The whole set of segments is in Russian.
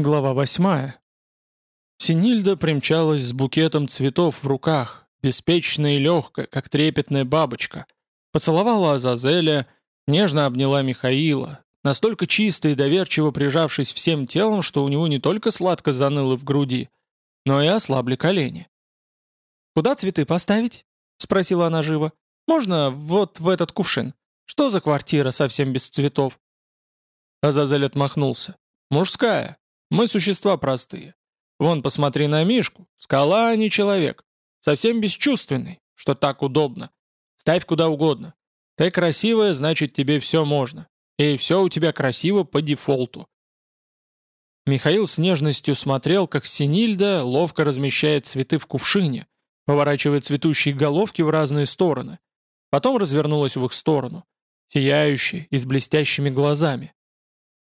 Глава восьмая. Синильда примчалась с букетом цветов в руках, беспечная и легкая, как трепетная бабочка. Поцеловала Азазеля, нежно обняла Михаила, настолько чисто и доверчиво прижавшись всем телом, что у него не только сладко заныло в груди, но и ослабли колени. «Куда цветы поставить?» — спросила она живо. «Можно вот в этот кувшин? Что за квартира совсем без цветов?» Азазель отмахнулся. «Мужская. Мы существа простые. Вон, посмотри на Мишку. Скала, а не человек. Совсем бесчувственный, что так удобно. Ставь куда угодно. Ты красивая, значит тебе все можно. И все у тебя красиво по дефолту. Михаил с нежностью смотрел, как Синильда ловко размещает цветы в кувшине, поворачивая цветущие головки в разные стороны. Потом развернулась в их сторону, сияющая и с блестящими глазами.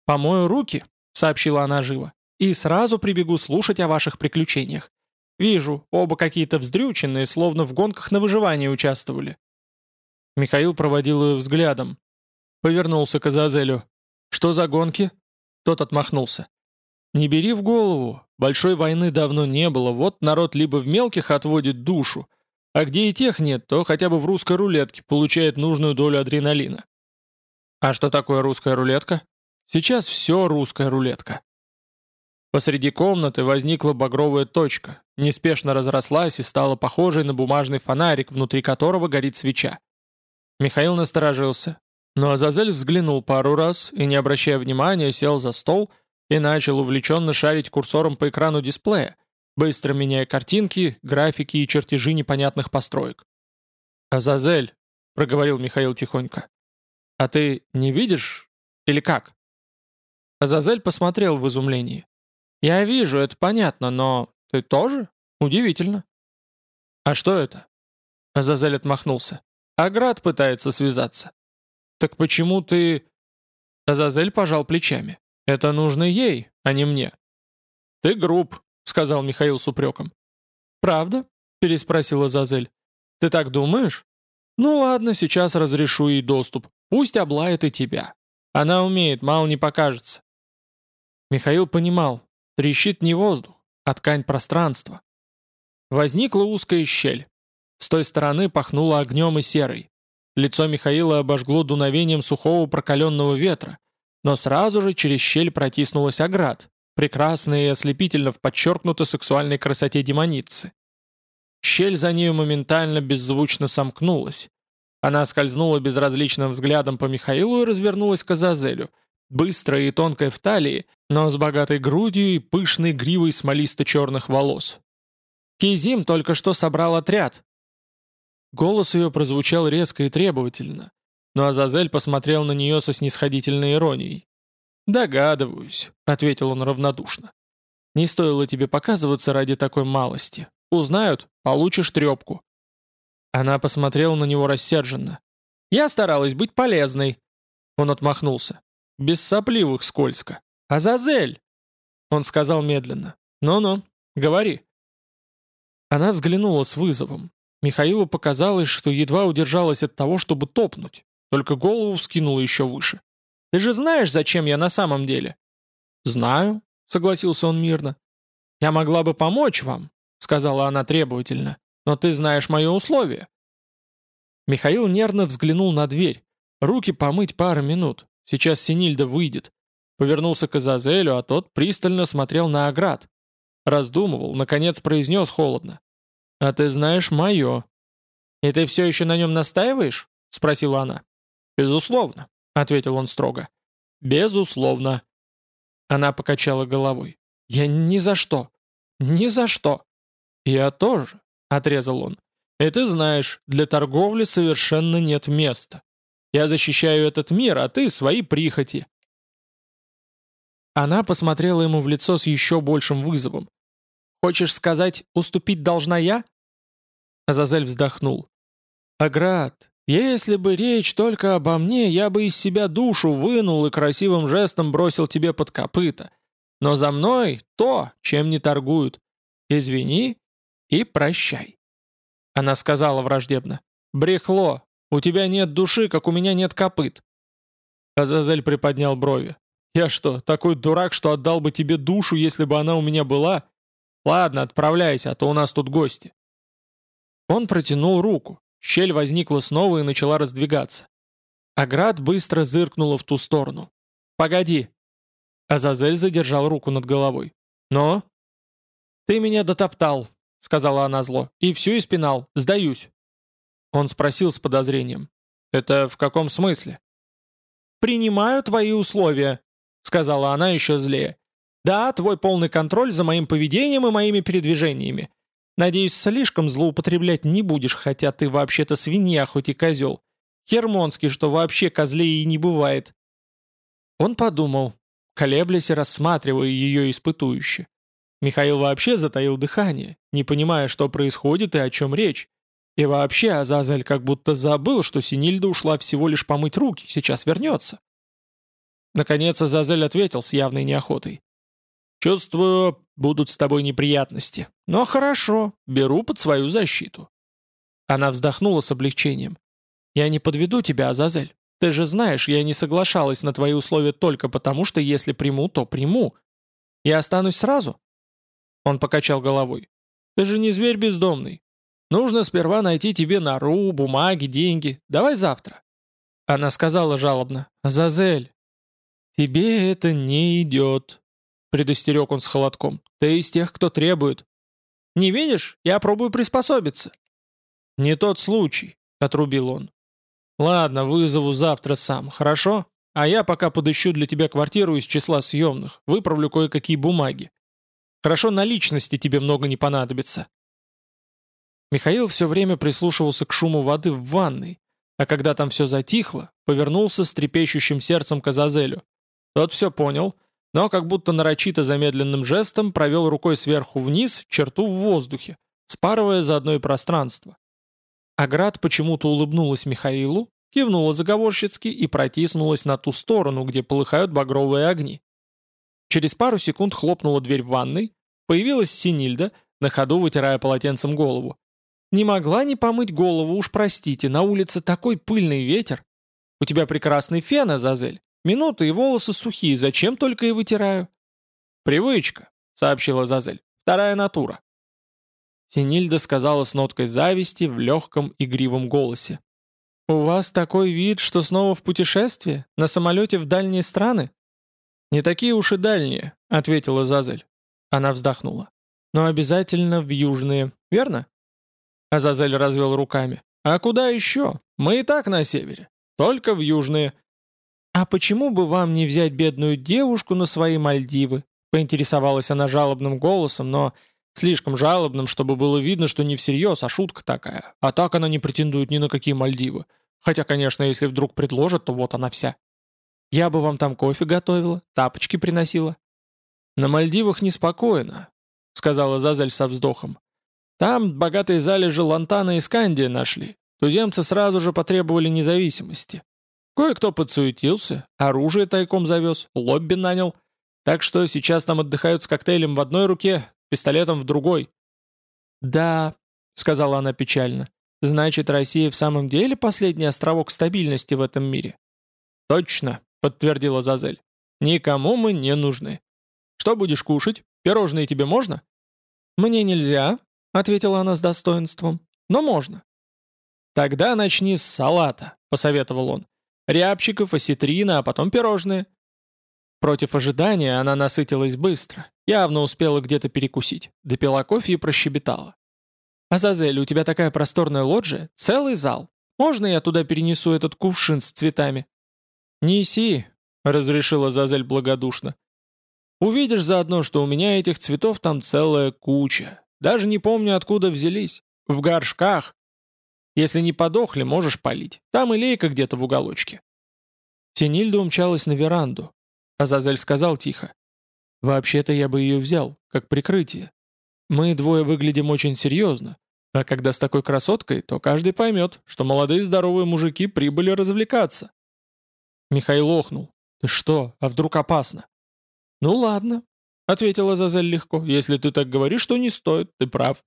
«Помою руки», — сообщила она живо, «и сразу прибегу слушать о ваших приключениях. Вижу, оба какие-то вздрюченные, словно в гонках на выживание участвовали». Михаил проводил ее взглядом. Повернулся к Азазелю. «Что за гонки?» Тот отмахнулся. «Не бери в голову. Большой войны давно не было. Вот народ либо в мелких отводит душу, а где и тех нет, то хотя бы в русской рулетке получает нужную долю адреналина». «А что такое русская рулетка?» Сейчас все русская рулетка. Посреди комнаты возникла багровая точка, неспешно разрослась и стала похожей на бумажный фонарик, внутри которого горит свеча. Михаил насторожился, но Азазель взглянул пару раз и, не обращая внимания, сел за стол и начал увлеченно шарить курсором по экрану дисплея, быстро меняя картинки, графики и чертежи непонятных построек. «Азазель», — проговорил Михаил тихонько, — «а ты не видишь? Или как?» Азазель посмотрел в изумлении. «Я вижу, это понятно, но ты тоже? Удивительно». «А что это?» Азазель отмахнулся. «Аград пытается связаться». «Так почему ты...» Азазель пожал плечами. «Это нужно ей, а не мне». «Ты груб», — сказал Михаил с упреком. «Правда?» — переспросил Азазель. «Ты так думаешь?» «Ну ладно, сейчас разрешу ей доступ. Пусть облает и тебя. Она умеет, мало не покажется. Михаил понимал, трещит не воздух, а ткань пространства. Возникла узкая щель. С той стороны пахнуло огнем и серой. Лицо Михаила обожгло дуновением сухого прокаленного ветра, но сразу же через щель протиснулась оград, прекрасная и ослепительно в подчеркнуто сексуальной красоте демоницы. Щель за нею моментально беззвучно сомкнулась. Она скользнула безразличным взглядом по Михаилу и развернулась к Азазелю, быстрая и тонкая в талии, но с богатой грудью и пышной гривой смолисто-черных волос. «Кизим только что собрал отряд!» Голос ее прозвучал резко и требовательно, но Азазель посмотрел на нее со снисходительной иронией. «Догадываюсь», — ответил он равнодушно. «Не стоило тебе показываться ради такой малости. Узнают, получишь трепку». Она посмотрела на него рассерженно. «Я старалась быть полезной». Он отмахнулся. «Без сопливых скользко». «Азазель!» Он сказал медленно. «Ну-ну, говори». Она взглянула с вызовом. Михаилу показалось, что едва удержалась от того, чтобы топнуть, только голову вскинула еще выше. «Ты же знаешь, зачем я на самом деле?» «Знаю», — согласился он мирно. «Я могла бы помочь вам», — сказала она требовательно, «но ты знаешь мое условие». Михаил нервно взглянул на дверь. Руки помыть пару минут. Сейчас Синильда выйдет. Повернулся к Азазелю, а тот пристально смотрел на Аград. Раздумывал, наконец произнес холодно. «А ты знаешь мое». «И ты все еще на нем настаиваешь?» — спросила она. «Безусловно», — ответил он строго. «Безусловно». Она покачала головой. «Я ни за что. Ни за что». «Я тоже», — отрезал он. «И ты знаешь, для торговли совершенно нет места. Я защищаю этот мир, а ты свои прихоти. Она посмотрела ему в лицо с еще большим вызовом. «Хочешь сказать, уступить должна я?» Азазель вздохнул. «Аград, если бы речь только обо мне, я бы из себя душу вынул и красивым жестом бросил тебе под копыта. Но за мной то, чем не торгуют. Извини и прощай». Она сказала враждебно. «Брехло, у тебя нет души, как у меня нет копыт». Азазель приподнял брови. Я что, такой дурак, что отдал бы тебе душу, если бы она у меня была? Ладно, отправляйся, а то у нас тут гости». Он протянул руку. Щель возникла снова и начала раздвигаться. Аград быстро зыркнула в ту сторону. «Погоди!» Азазель задержал руку над головой. «Но?» «Ты меня дотоптал», — сказала она зло, — «и всю испинал. Сдаюсь». Он спросил с подозрением. «Это в каком смысле?» «Принимаю твои условия», — сказала она еще злее. «Да, твой полный контроль за моим поведением и моими передвижениями. Надеюсь, слишком злоупотреблять не будешь, хотя ты вообще-то свинья, хоть и козел. Хермонский, что вообще козлей и не бывает». Он подумал, колеблясь и рассматривая ее испытующе. Михаил вообще затаил дыхание, не понимая, что происходит и о чем речь. И вообще Азазель как будто забыл, что Синильда ушла всего лишь помыть руки, сейчас вернется. Наконец Азазель ответил с явной неохотой. «Чувствую, будут с тобой неприятности. Но хорошо, беру под свою защиту». Она вздохнула с облегчением. «Я не подведу тебя, Азазель. Ты же знаешь, я не соглашалась на твои условия только потому, что если приму, то приму. Я останусь сразу?» Он покачал головой. «Ты же не зверь бездомный. Нужно сперва найти тебе нору, бумаги, деньги. Давай завтра». Она сказала жалобно. «Азазель, тебе это не идет», — предостерег он с холодком. «Ты из тех, кто требует». «Не видишь? Я пробую приспособиться». «Не тот случай», — отрубил он. «Ладно, вызову завтра сам, хорошо? А я пока подыщу для тебя квартиру из числа съемных, выправлю кое-какие бумаги. Хорошо, наличности тебе много не понадобится». Михаил все время прислушивался к шуму воды в ванной, а когда там все затихло, повернулся с трепещущим сердцем к Азазелю. Тот все понял, но как будто нарочито замедленным жестом провел рукой сверху вниз черту в воздухе, спарывая заодно и пространство. Аград почему-то улыбнулась Михаилу, кивнула заговорщицки и протиснулась на ту сторону, где полыхают багровые огни. Через пару секунд хлопнула дверь в ванной, появилась Синильда, на ходу вытирая полотенцем голову. «Не могла не помыть голову, уж простите, на улице такой пыльный ветер. У тебя прекрасный фен, Азазель. Минуты и волосы сухие, зачем только и вытираю?» «Привычка», — сообщила Азазель. «Вторая натура». Синильда сказала с ноткой зависти в легком игривом голосе. «У вас такой вид, что снова в путешествие? На самолете в дальние страны?» «Не такие уж и дальние», — ответила Зазель. Она вздохнула. «Но обязательно в южные, верно?» Азазель развел руками. «А куда еще? Мы и так на севере. Только в южные». «А почему бы вам не взять бедную девушку на свои Мальдивы?» Поинтересовалась она жалобным голосом, но Слишком жалобным, чтобы было видно, что не всерьез, а шутка такая. А так она не претендует ни на какие Мальдивы. Хотя, конечно, если вдруг предложат, то вот она вся. Я бы вам там кофе готовила, тапочки приносила. На Мальдивах неспокойно, сказала Зазель со вздохом. Там богатые залежи Лантана и Скандия нашли. Туземцы сразу же потребовали независимости. Кое-кто подсуетился, оружие тайком завез, лобби нанял. Так что сейчас там отдыхают с коктейлем в одной руке, пистолетом в другой. «Да», — сказала она печально, — «значит, Россия в самом деле последний островок стабильности в этом мире?» «Точно», — подтвердила Зазель. «Никому мы не нужны. Что будешь кушать? Пирожные тебе можно?» «Мне нельзя», — ответила она с достоинством, — «но можно». «Тогда начни с салата», — посоветовал он. «Рябчиков, осетрина, а потом пирожные». Против ожидания она насытилась быстро, явно успела где-то перекусить, допила кофе и прощебетала. «Азазель, у тебя такая просторная лоджия, целый зал. Можно я туда перенесу этот кувшин с цветами?» «Неси», — разрешила Азазель благодушно. «Увидишь заодно, что у меня этих цветов там целая куча. Даже не помню, откуда взялись. В горшках. Если не подохли, можешь полить. Там и лейка где-то в уголочке». Тенильда умчалась на веранду, Азазель сказал тихо. «Вообще-то я бы ее взял, как прикрытие. Мы двое выглядим очень серьезно, а когда с такой красоткой, то каждый поймет, что молодые здоровые мужики прибыли развлекаться». Михаил охнул. «Ты что, а вдруг опасно?» «Ну ладно», — ответила Азазель легко. «Если ты так говоришь, то не стоит, ты прав».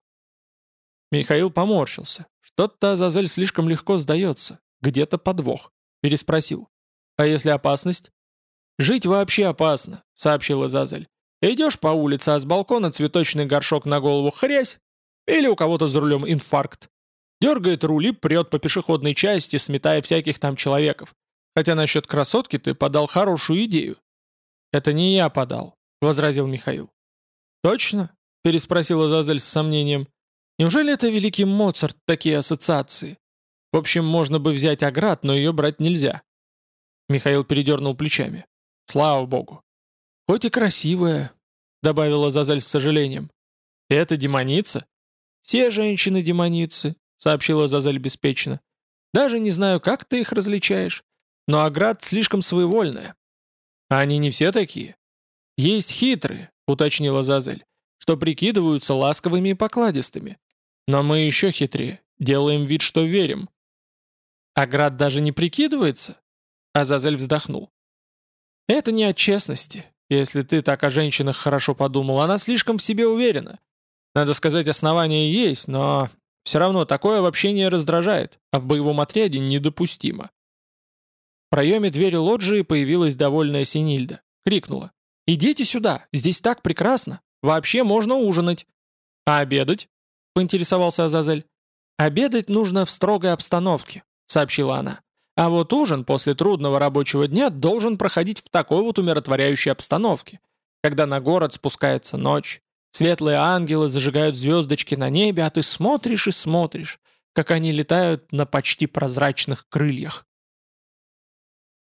Михаил поморщился. Что-то Азазель слишком легко сдается. Где-то подвох. Переспросил. «А если опасность?» «Жить вообще опасно», — сообщила Зазель. «Идешь по улице, а с балкона цветочный горшок на голову хрясь, или у кого-то за рулем инфаркт. Дергает руль и прет по пешеходной части, сметая всяких там человеков. Хотя насчет красотки ты подал хорошую идею». «Это не я подал», — возразил Михаил. «Точно?» — переспросила Зазель с сомнением. «Неужели это великий Моцарт такие ассоциации? В общем, можно бы взять Аград, но ее брать нельзя». Михаил передернул плечами. «Слава богу». «Хоть и красивая», — добавила Зазель с сожалением. «Это демоница?» «Все женщины демоницы», — сообщила Зазель беспечно. «Даже не знаю, как ты их различаешь. Но Аград слишком своевольная». «А они не все такие?» «Есть хитрые», — уточнила Зазель, «что прикидываются ласковыми и покладистыми. Но мы еще хитрее, делаем вид, что верим». «Аград даже не прикидывается?» Азазель вздохнул. «Это не от честности. Если ты так о женщинах хорошо подумал, она слишком в себе уверена. Надо сказать, основания есть, но все равно такое в общении раздражает, а в боевом отряде недопустимо. В проеме двери лоджии появилась довольная Синильда. Крикнула. «Идите сюда, здесь так прекрасно. Вообще можно ужинать». «А обедать?» — поинтересовался Азазель. «Обедать нужно в строгой обстановке», — сообщила она. «А вот ужин после трудного рабочего дня должен проходить в такой вот умиротворяющей обстановке, когда на город спускается ночь, Светлые ангелы зажигают звездочки на небе, а ты смотришь и смотришь, как они летают на почти прозрачных крыльях.